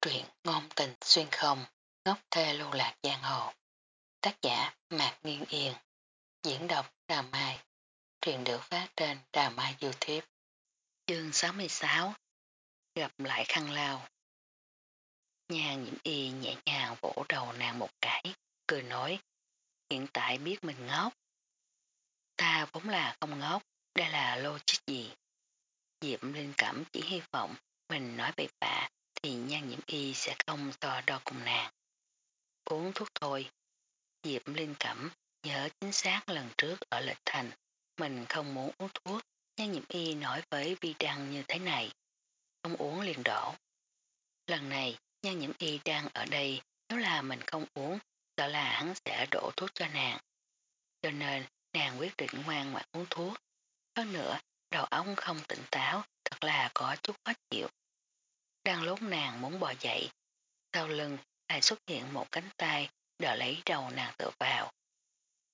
Truyện ngôn tình xuyên không, ngốc thê lưu lạc giang hồ. Tác giả Mạc Nghiên Yên. Diễn đọc Đà Mai. Truyện được phát trên Đà Mai Youtube. Chương 66 Gặp lại khăn lao. Nhàn nhiễm y nhẹ nhàng vỗ đầu nàng một cái, cười nói. Hiện tại biết mình ngốc. Ta vốn là không ngốc, đây là logic gì. Diệm linh cảm chỉ hy vọng mình nói bậy bạ thì nhan sẽ không so đo cùng nàng. Uống thuốc thôi. Diệp Linh Cẩm nhớ chính xác lần trước ở Lệch Thành, mình không muốn uống thuốc, nhan nhiễm y nói với Vi Đăng như thế này. Không uống liền đổ. Lần này, nhân nhiễm y đang ở đây, nếu là mình không uống, sợ là hắn sẽ đổ thuốc cho nàng. Cho nên, nàng quyết định ngoan ngoãn uống thuốc. Hơn nữa, đầu óc không tỉnh táo, thật là có chút khó chịu. Đang lúc nàng muốn bò dậy, sau lưng lại xuất hiện một cánh tay đỡ lấy đầu nàng tựa vào.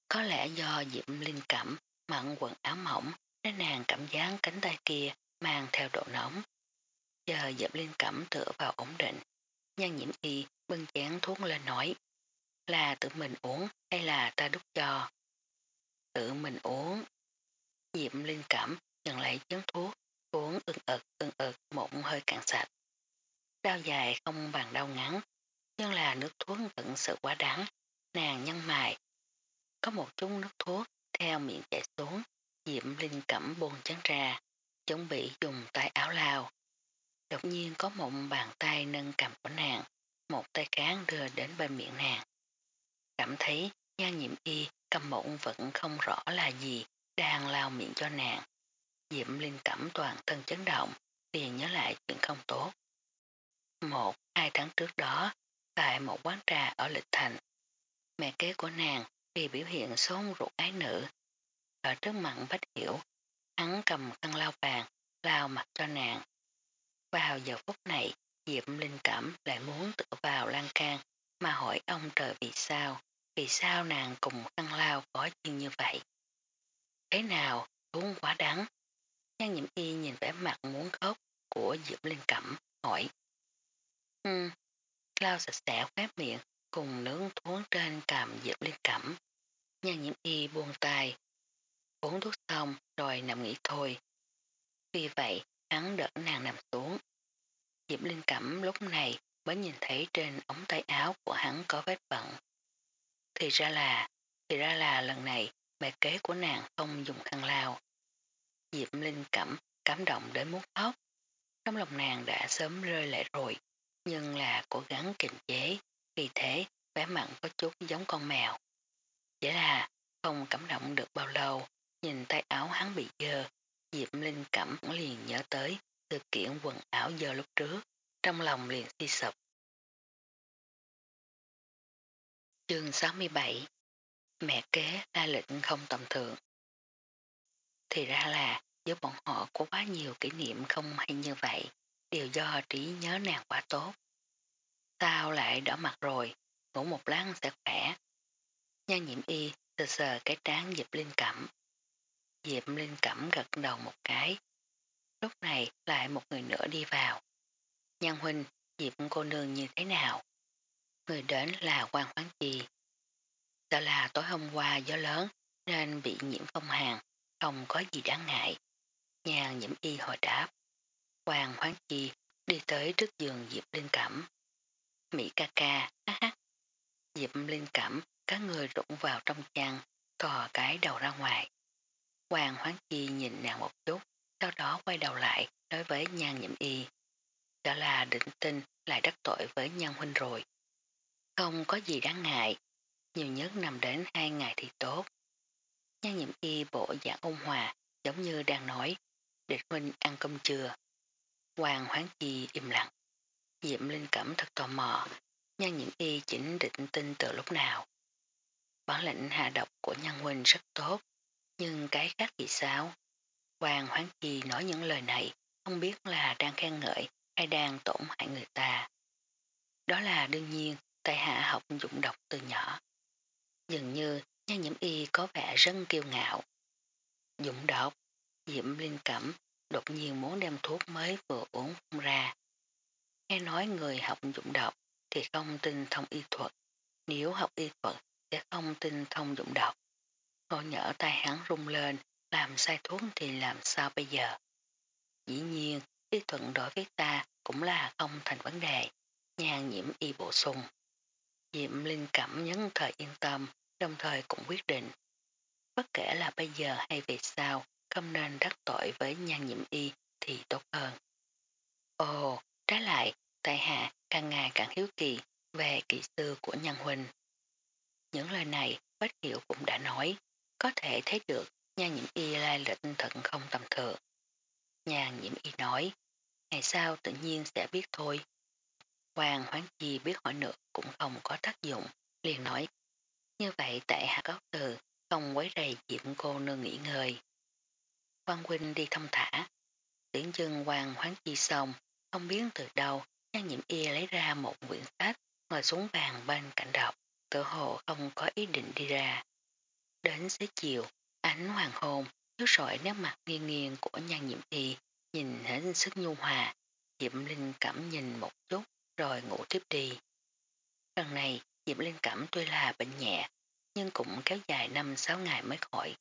Có lẽ do Diệm Linh cảm mặn quần áo mỏng nên nàng cảm giác cánh tay kia mang theo độ nóng. Chờ Diệm Linh cảm tựa vào ổn định, nhan nhiễm y bưng chén thuốc lên nói là tự mình uống hay là ta đút cho. Tự mình uống. Diệm Linh cảm nhận lấy chén thuốc, uống ưng ực ưng ực một hơi cạn sạch. Đau dài không bằng đau ngắn, nhưng là nước thuốc thật sự quá đắng, nàng nhăn mày, Có một chút nước thuốc theo miệng chảy xuống, Diệm Linh cẩm buồn chán ra, chuẩn bị dùng tay áo lao. Đột nhiên có một bàn tay nâng cầm của nàng, một tay cán đưa đến bên miệng nàng. Cảm thấy nhan nhiệm y cầm mộng vẫn không rõ là gì, đang lao miệng cho nàng. Diệm Linh cẩm toàn thân chấn động, liền nhớ lại chuyện không tốt. Một, hai tháng trước đó, tại một quán trà ở Lịch Thành, mẹ kế của nàng vì biểu hiện sốn ruột ái nữ. Ở trước mặt Bách Hiểu, hắn cầm khăn lao vàng, lao mặt cho nàng. Vào giờ phút này, Diệp Linh cảm lại muốn tựa vào lan can mà hỏi ông trời vì sao, vì sao nàng cùng khăn lao có chuyện như vậy. Thế nào, uống quá đắng. Nhan nhiễm y nhìn vẻ mặt muốn khóc của Diệp Linh Cẩm, hỏi. Ừ, lau sạch sẽ khóe miệng cùng nướng thuốc trên cằm Diệp Liên Cẩm. nhà nhiễm y buông tay. Uống thuốc xong rồi nằm nghỉ thôi. Vì vậy, hắn đỡ nàng nằm xuống. Diệp Linh Cẩm lúc này mới nhìn thấy trên ống tay áo của hắn có vết bận. Thì ra là, thì ra là lần này mẹ kế của nàng không dùng khăn lao. Diệp Linh Cẩm cảm động đến muốn khóc. Trong lòng nàng đã sớm rơi lệ rồi nhưng là cố gắng kiềm chế, vì thế vẻ mặn có chút giống con mèo. Chỉ là không cảm động được bao lâu, nhìn tay áo hắn bị dơ, Diệp Linh cảm liền nhớ tới sự kiện quần áo dơ lúc trước, trong lòng liền suy sụp. Chương 67 Mẹ kế la lịch không tầm thường Thì ra là giữa bọn họ có quá nhiều kỷ niệm không hay như vậy đều do trí nhớ nàng quá tốt. Sao lại đỏ mặt rồi, ngủ một lát sẽ khỏe. Nhan nhiễm y sờ sờ cái trán Diệp Linh Cẩm. Diệp Linh Cẩm gật đầu một cái. Lúc này lại một người nữa đi vào. Nhan huynh, Diệp cô nương như thế nào? Người đến là quan khoáng chi. Đó là tối hôm qua gió lớn nên bị nhiễm phong hàn, không có gì đáng ngại. Nhan nhiễm y hồi đáp. Hoàng Hoáng Chi đi tới trước giường Diệp Linh Cẩm. Mỹ ca ca, ha ha. Diệp Linh Cẩm, các người rụng vào trong chăn, thò cái đầu ra ngoài. Hoàng Hoáng Chi nhìn nàng một chút, sau đó quay đầu lại, nói với nhan nhiễm y. Đó là định tin lại đắc tội với nhan huynh rồi. Không có gì đáng ngại, nhiều nhất nằm đến hai ngày thì tốt. Nhan nhiễm y bộ dạng ôn hòa, giống như đang nói, địch huynh ăn cơm chưa. Hoàng hoáng chi im lặng. Diệm Linh Cẩm thật tò mò, nhan nhiễm y chỉnh định tin từ lúc nào. Bản lệnh hạ độc của nhân huynh rất tốt, nhưng cái khác thì sao? Hoàng hoáng chi nói những lời này, không biết là đang khen ngợi hay đang tổn hại người ta. Đó là đương nhiên, tại hạ học dụng độc từ nhỏ. Dường như nhan nhiễm y có vẻ rất kiêu ngạo. Dụng độc, Diệm Linh Cẩm đột nhiên muốn đem thuốc mới vừa uống ra. nghe nói người học dụng độc thì không tin thông y thuật, nếu học y thuật sẽ không tin thông dụng độc. Ngồi nhỡ tay hắn rung lên, làm sai thuốc thì làm sao bây giờ? Dĩ nhiên, y thuận đối với ta cũng là không thành vấn đề, nhàn nhiễm y bổ sung. Diệm linh cảm nhấn thời yên tâm, đồng thời cũng quyết định. Bất kể là bây giờ hay về sau, không nên đắc tội với nhan nhiễm y thì tốt hơn. Ồ, trái lại, tại hạ càng ngày càng hiếu kỳ về kỹ sư của nhân huynh. Những lời này Bách Hiểu cũng đã nói, có thể thấy được nhan nhiễm y lai lịch thận không tầm thường. Nhan nhiễm y nói, ngày sau tự nhiên sẽ biết thôi. Hoàng hoáng chi biết hỏi nữa cũng không có tác dụng, liền nói. Như vậy tại hạ cáo từ, không quấy rầy diệm cô nương nghỉ ngơi. Quang huynh đi thông thả. Tiễn dưng hoàng hoáng chi xong, không biết từ đâu, nhan nhiễm y lấy ra một quyển sách, ngồi xuống bàn bên cạnh đọc, tự hồ không có ý định đi ra. Đến xế chiều, ánh hoàng hôn, chiếu sỏi nét mặt nghiêng nghiêng của nhan nhiễm y, nhìn hết sức nhu hòa, Diệm Linh cảm nhìn một chút rồi ngủ tiếp đi. Lần này Diệm Linh cảm tuy là bệnh nhẹ nhưng cũng kéo dài 5-6 ngày mới khỏi.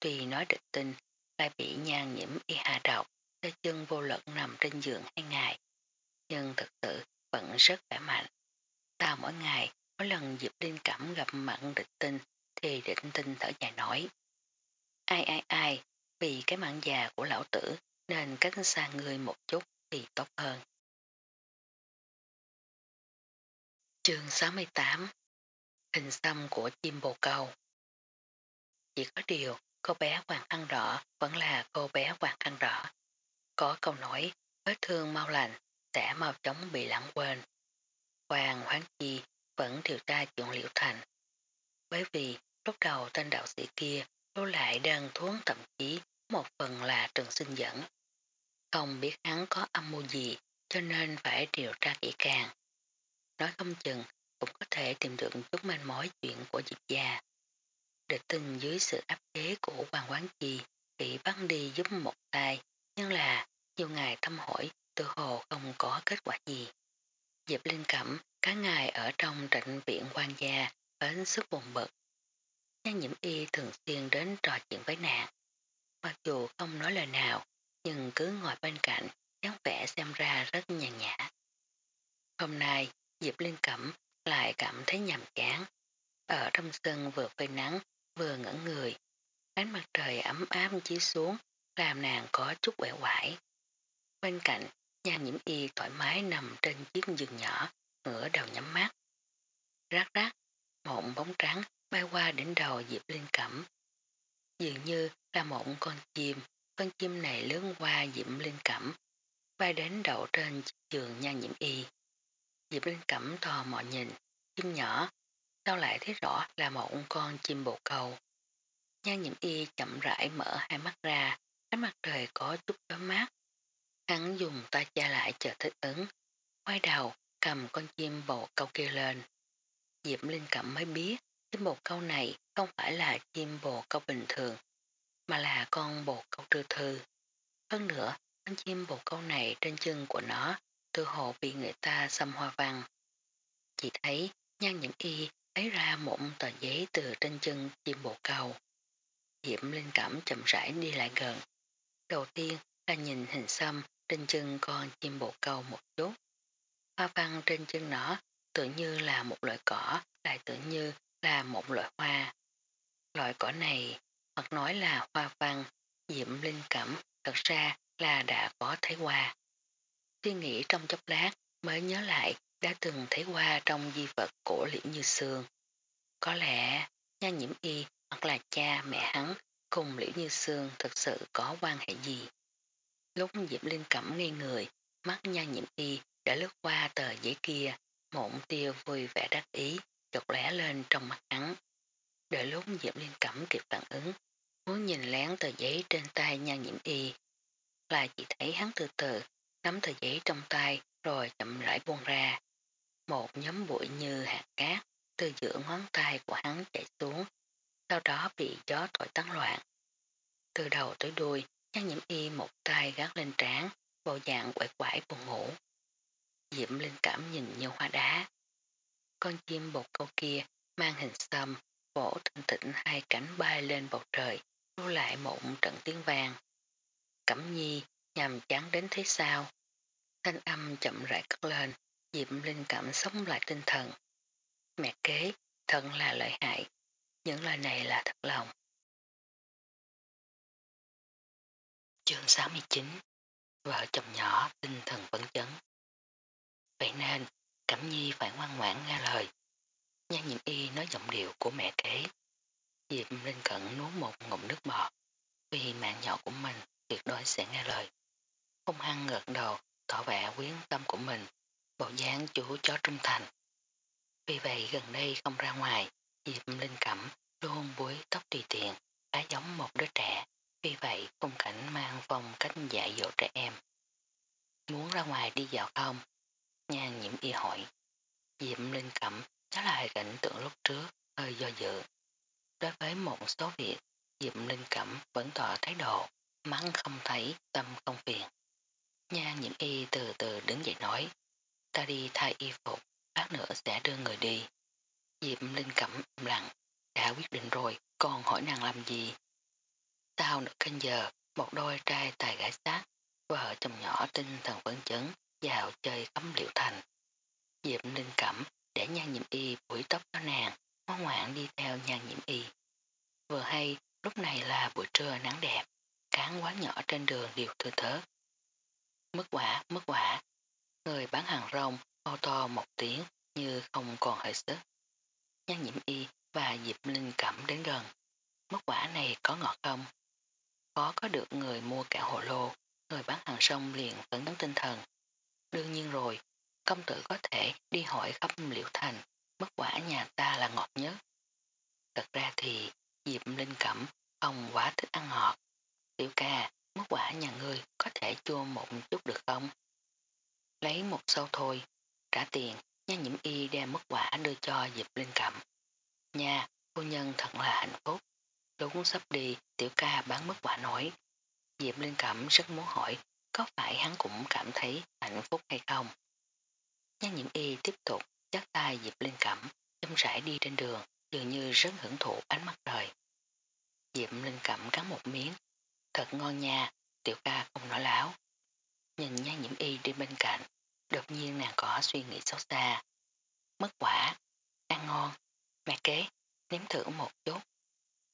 Tuy nói địch tinh lại bị nhan nhiễm y hạ độc, tay chân vô lực nằm trên giường hai ngày, nhưng thực sự vẫn rất khỏe mạnh. Ta mỗi ngày, mỗi lần dịp Linh cảm gặp mặn địch tinh thì định tinh thở dài nói. Ai ai ai, vì cái mạng già của lão tử nên cách xa người một chút thì tốt hơn. Chương 68 Hình xăm của chim bồ câu Chỉ có điều, cô bé hoàng khăn đỏ vẫn là cô bé hoàng khăn đỏ. Có câu nói, vết thương mau lành, sẽ mau chóng bị lãng quên. Hoàng Hoáng Chi vẫn điều tra chuyện liệu thành. Bởi vì lúc đầu tên đạo sĩ kia lưu lại đơn thuốc thậm chí một phần là trường sinh dẫn. Không biết hắn có âm mưu gì cho nên phải điều tra kỹ càng. Nói không chừng cũng có thể tìm được chút manh mối chuyện của Diệp gia. Địch tình dưới sự áp chế của Hoàng Quán Chi bị bắt đi giúp một tay, nhưng là nhiều ngày thăm hỏi tự hồ không có kết quả gì. Diệp Linh Cẩm cả ngày ở trong trịnh viện quan gia đến sức buồn bực. Nhan nhiễm y thường xuyên đến trò chuyện với nàng. Mặc dù không nói lời nào, nhưng cứ ngồi bên cạnh, dáng vẻ xem ra rất nhàn nhã. Hôm nay, Diệp Linh Cẩm lại cảm thấy nhàm chán. Ở trong sân vừa phơi nắng, vừa ngẩn người. Ánh mặt trời ấm áp chiếu xuống, làm nàng có chút quẻ quải. Bên cạnh, nhà nhiễm y thoải mái nằm trên chiếc giường nhỏ, ngửa đầu nhắm mắt. Rác rác, một bóng trắng bay qua đỉnh đầu Diệp Linh Cẩm. Dường như là một con chim, con chim này lớn qua Diệp Linh Cẩm, bay đến đậu trên giường nha nhiễm y. Diệp Linh Cẩm thò mò nhìn, chim nhỏ, sao lại thấy rõ là một con chim bồ câu. Nhan nhiễm y chậm rãi mở hai mắt ra, ánh mặt trời có chút đói mát. Hắn dùng tay cha lại chờ thích ứng, quay đầu cầm con chim bồ câu kia lên. Diệp Linh Cẩm mới biết chim bồ câu này không phải là chim bồ câu bình thường, mà là con bồ câu trư thư. Hơn nữa, con chim bồ câu này trên chân của nó tư hồ bị người ta xâm hoa văn. Chỉ thấy nhan những y lấy ra một tờ giấy từ trên chân chim bồ câu. Diệm linh cảm chậm rãi đi lại gần. Đầu tiên là nhìn hình xăm trên chân con chim bồ câu một chút. Hoa văn trên chân nó tự như là một loại cỏ, lại tự như là một loại hoa. Loại cỏ này, hoặc nói là hoa văn, diệm linh cảm, thật ra là đã có thấy qua. Suy nghĩ trong chốc lát mới nhớ lại đã từng thấy qua trong di vật của Liễu Như Sương. Có lẽ nha nhiễm y hoặc là cha mẹ hắn cùng Liễu Như Sương thực sự có quan hệ gì. Lúc Diệp Linh cẩm ngây người, mắt nha nhiễm y đã lướt qua tờ giấy kia, một tia vui vẻ đắc ý, chột lẻ lên trong mắt hắn. Đợi lúc Diệp Linh cẩm kịp phản ứng, muốn nhìn lén tờ giấy trên tay nha nhiễm y, là chỉ thấy hắn từ từ nắm tờ giấy trong tay rồi chậm rãi buông ra. Một nhóm bụi như hạt cát từ giữa ngón tay của hắn chạy xuống, sau đó bị gió thổi tán loạn. Từ đầu tới đuôi, Trang nhiễm y một tay gác lên trán, bộ dạng quậy quải buồn ngủ. Diệm Linh cảm nhìn như hoa đá. Con chim bột câu kia mang hình xăm, vỗ thình thịnh hai cánh bay lên bầu trời, lưu lại một trận tiếng vàng. Cẩm nhi nhằm chán đến thế sao? Thanh âm chậm rãi cất lên, Diệm Linh cảm sống lại tinh thần. Mẹ kế, thật là lợi hại, những lời này là thật lòng. Chương 69 Vợ chồng nhỏ tinh thần vẫn chấn. Vậy nên, Cẩm Nhi phải ngoan ngoãn nghe lời. Nhan nhiệm y nói giọng điệu của mẹ kế. Diệp Linh Cận nuốt một ngụm nước bọt. Vì mạng nhỏ của mình tuyệt đối sẽ nghe lời. không hăng ngợt đầu tỏ vẻ quyến tâm của mình, bộ dáng chủ chó trung thành. Vì vậy gần đây không ra ngoài, Diệp Linh Cẩm luôn búi tóc tùy tiện, khá giống một đứa trẻ. Vì vậy khung cảnh mang phong cách dạy dỗ trẻ em. Muốn ra ngoài đi dạo không? Nhan nhiễm y hỏi. Diệp Linh Cẩm nhớ lại cảnh tượng lúc trước, hơi do dự. Đối với một số việc, Diệp Linh Cẩm vẫn tỏ thái độ, mắng không thấy, tâm không phiền. Nhan nhiễm y từ từ đứng dậy nói. Ta đi thay y phục, lát nữa sẽ đưa người đi. Diệp Linh Cẩm im lặng, đã quyết định rồi, còn hỏi nàng làm gì? Sau nửa canh giờ, một đôi trai tài gái sát, vợ chồng nhỏ tinh thần phấn chấn, vào chơi cấm liệu thành. Diệp Linh Cẩm để nhan nhiễm y buổi tóc cho nàng, ngoan ngoãn đi theo nhan nhiễm y. Vừa hay, lúc này là buổi trưa nắng đẹp, cán quá nhỏ trên đường đều thừa thớt. Mất quả, mất quả. Người bán hàng rong hô to một tiếng như không còn hơi sức. Nhan nhiễm y và Diệp Linh Cẩm đến gần. Mất quả này có ngọt không? Có có được người mua cả hồ lô, người bán hàng rong liền phấn tấn tinh thần. Đương nhiên rồi, công tử có thể đi hỏi khắp liễu thành, mất quả nhà ta là ngọt nhất. Thật ra thì Diệp Linh Cẩm không quá thích ăn ngọt. Tiểu ca, mất quả nhà ngươi có thể chua một chút được không? Lấy một sâu thôi, trả tiền, nha nhiễm y đem mất quả đưa cho Diệp Linh Cẩm. Nha, phu nhân thật là hạnh phúc. Đúng sắp đi, tiểu ca bán mất quả nói. Diệp Linh Cẩm rất muốn hỏi có phải hắn cũng cảm thấy hạnh phúc hay không. Nhân nhiễm y tiếp tục chắc tay Diệp Linh Cẩm, châm rãi đi trên đường, dường như rất hưởng thụ ánh mặt trời. Diệp Linh Cẩm cắn một miếng, thật ngon nha, tiểu ca không nói láo. Nhìn nhan nhiễm y đi bên cạnh, đột nhiên nàng có suy nghĩ xấu xa. Mất quả, ăn ngon, mẹ kế, nếm thử một chút.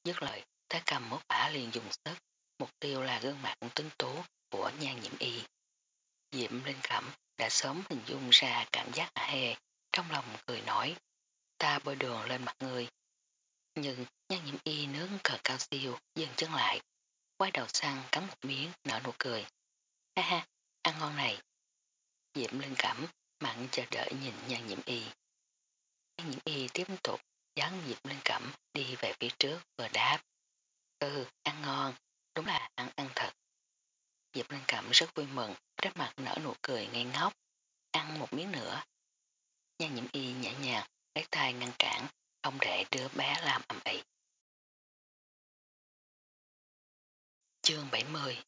Dứt lời, ta cầm mất quả liền dùng sức, mục tiêu là gương mặt tinh tú của nhan nhiễm y. Diệm Linh Cẩm đã sớm hình dung ra cảm giác hạ hề, trong lòng cười nói, ta bơi đường lên mặt người. Nhưng nhan nhiễm y nướng cờ cao siêu, dừng chân lại, quay đầu sang cắn một miếng, nở nụ cười. Ha ha, ăn ngon này. Diệm lên Cẩm mặn chờ đợi nhìn nhan nhiễm y. Nhan nhiễm y tiếp tục dán Diệm lên Cẩm đi về phía trước vừa đáp. Ừ, ăn ngon, đúng là ăn ăn thật. Diệp Linh Cẩm rất vui mừng, rất mặt nở nụ cười ngây ngốc. Ăn một miếng nữa. Nhan nhiễm y nhẹ nhàng, lấy tay ngăn cản, không để đứa bé làm ầm ĩ. Chương 70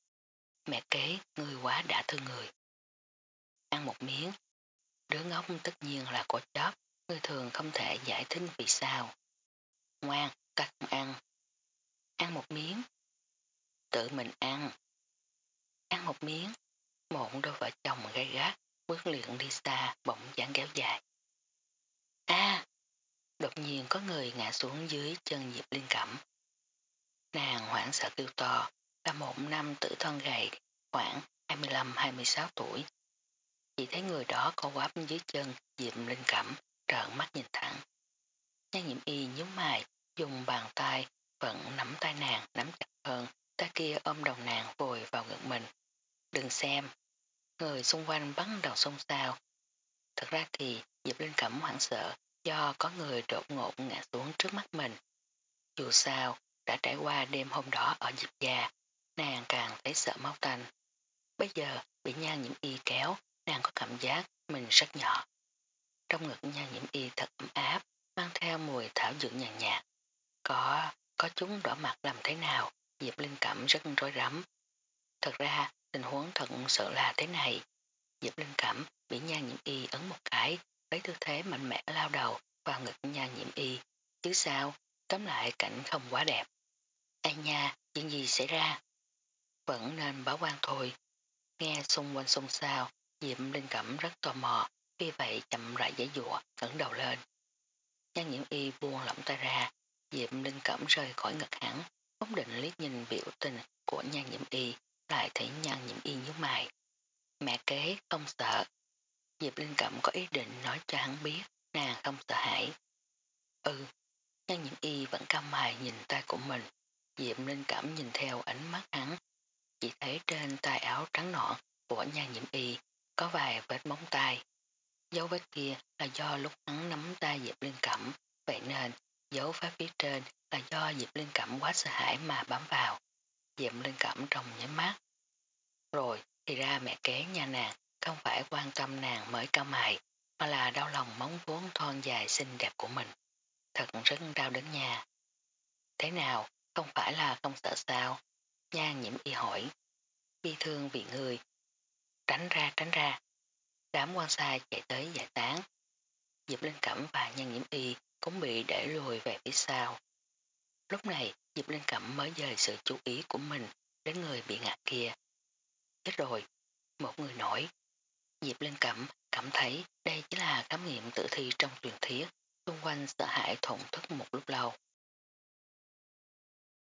Mẹ kế, ngươi quá đã thương người. Ăn một miếng. Đứa ngốc tất nhiên là cổ chóp, người thường không thể giải thích vì sao. Ngoan, ta không ăn. Ăn một miếng. Tự mình ăn. Ăn một miếng. Một đôi vợ chồng gây gắt, quyết liền đi xa, bỗng dáng kéo dài. a Đột nhiên có người ngã xuống dưới chân Diệp Liên Cẩm. Nàng hoảng sợ kêu to, là một năm tử thân gầy, khoảng 25-26 tuổi. Chỉ thấy người đó co quắp dưới chân Diệp Linh Cẩm, trợn mắt nhìn thẳng. Nhan nhiễm y nhún mày, dùng bàn tay vẫn nắm tay nàng nắm chặt hơn, tay kia ôm đầu nàng vùi vào ngực mình. Đừng xem, người xung quanh bắn đầu xông xao. Thật ra thì Diệp Linh Cẩm hoảng sợ do có người đột ngột ngã xuống trước mắt mình. Dù sao, đã trải qua đêm hôm đó ở Diệp Gia, nàng càng thấy sợ máu tanh. Bây giờ bị nhan nhiễm y kéo, nàng có cảm giác mình rất nhỏ. Trong ngực nhan nhiễm y thật ấm áp, mang theo mùi thảo dược nhàn nhạt. Có, có chúng đỏ mặt làm thế nào, Diệp Linh cảm rất rối rắm. Thật ra, tình huống thật sự là thế này. Diệp Linh cảm bị nhan nhiễm y ấn một cái, lấy tư thế mạnh mẽ lao đầu vào ngực nhan nhiễm y. Chứ sao, tóm lại cảnh không quá đẹp. Ai nha, chuyện gì xảy ra? Vẫn nên báo quan thôi. Nghe xung quanh xung sao, Diệp Linh Cẩm rất tò mò, vì vậy chậm rãi giải dụa, ngẩng đầu lên. Nhan nhiễm y buông lỏng tay ra, Diệp Linh Cẩm rời khỏi ngực hắn, phóng định liếc nhìn biểu tình của nhan nhiễm y, lại thấy nhan nhiễm y nhíu mày. Mẹ kế không sợ. Diệp Linh Cẩm có ý định nói cho hắn biết nàng không sợ hãi. Ừ, nhan nhiễm y vẫn cao mày nhìn tay của mình. Diệp Linh Cẩm nhìn theo ánh mắt hắn. Chỉ thấy trên tay áo trắng nõn của nhan nhiễm y có vài vết móng tay. Dấu vết kia là do lúc hắn nắm tay Diệp Linh Cẩm, vậy nên dấu vết phía trên là do Diệp Linh Cẩm quá sợ hãi mà bám vào. Diệp Linh Cẩm trong nhắm mắt. Rồi thì ra mẹ kế nhà nàng không phải quan tâm nàng mới cao mài mà là đau lòng móng vuốt thon dài xinh đẹp của mình. Thật rất đau đến nhà. Thế nào, không phải là không sợ sao? Nhan nhiễm y hỏi. Bi thương vì người. Tránh ra, tránh ra. Đám quan sai chạy tới giải tán. Diệp Linh Cẩm và nhân nhiễm y cũng bị để lùi về phía sau. Lúc này, Diệp Linh Cẩm mới dời sự chú ý của mình đến người bị ngạt kia. Chết rồi, một người nổi. Diệp Linh Cẩm cảm thấy đây chỉ là khám nghiệm tử thi trong truyền thuyết, xung quanh sợ hãi thổn thức một lúc lâu.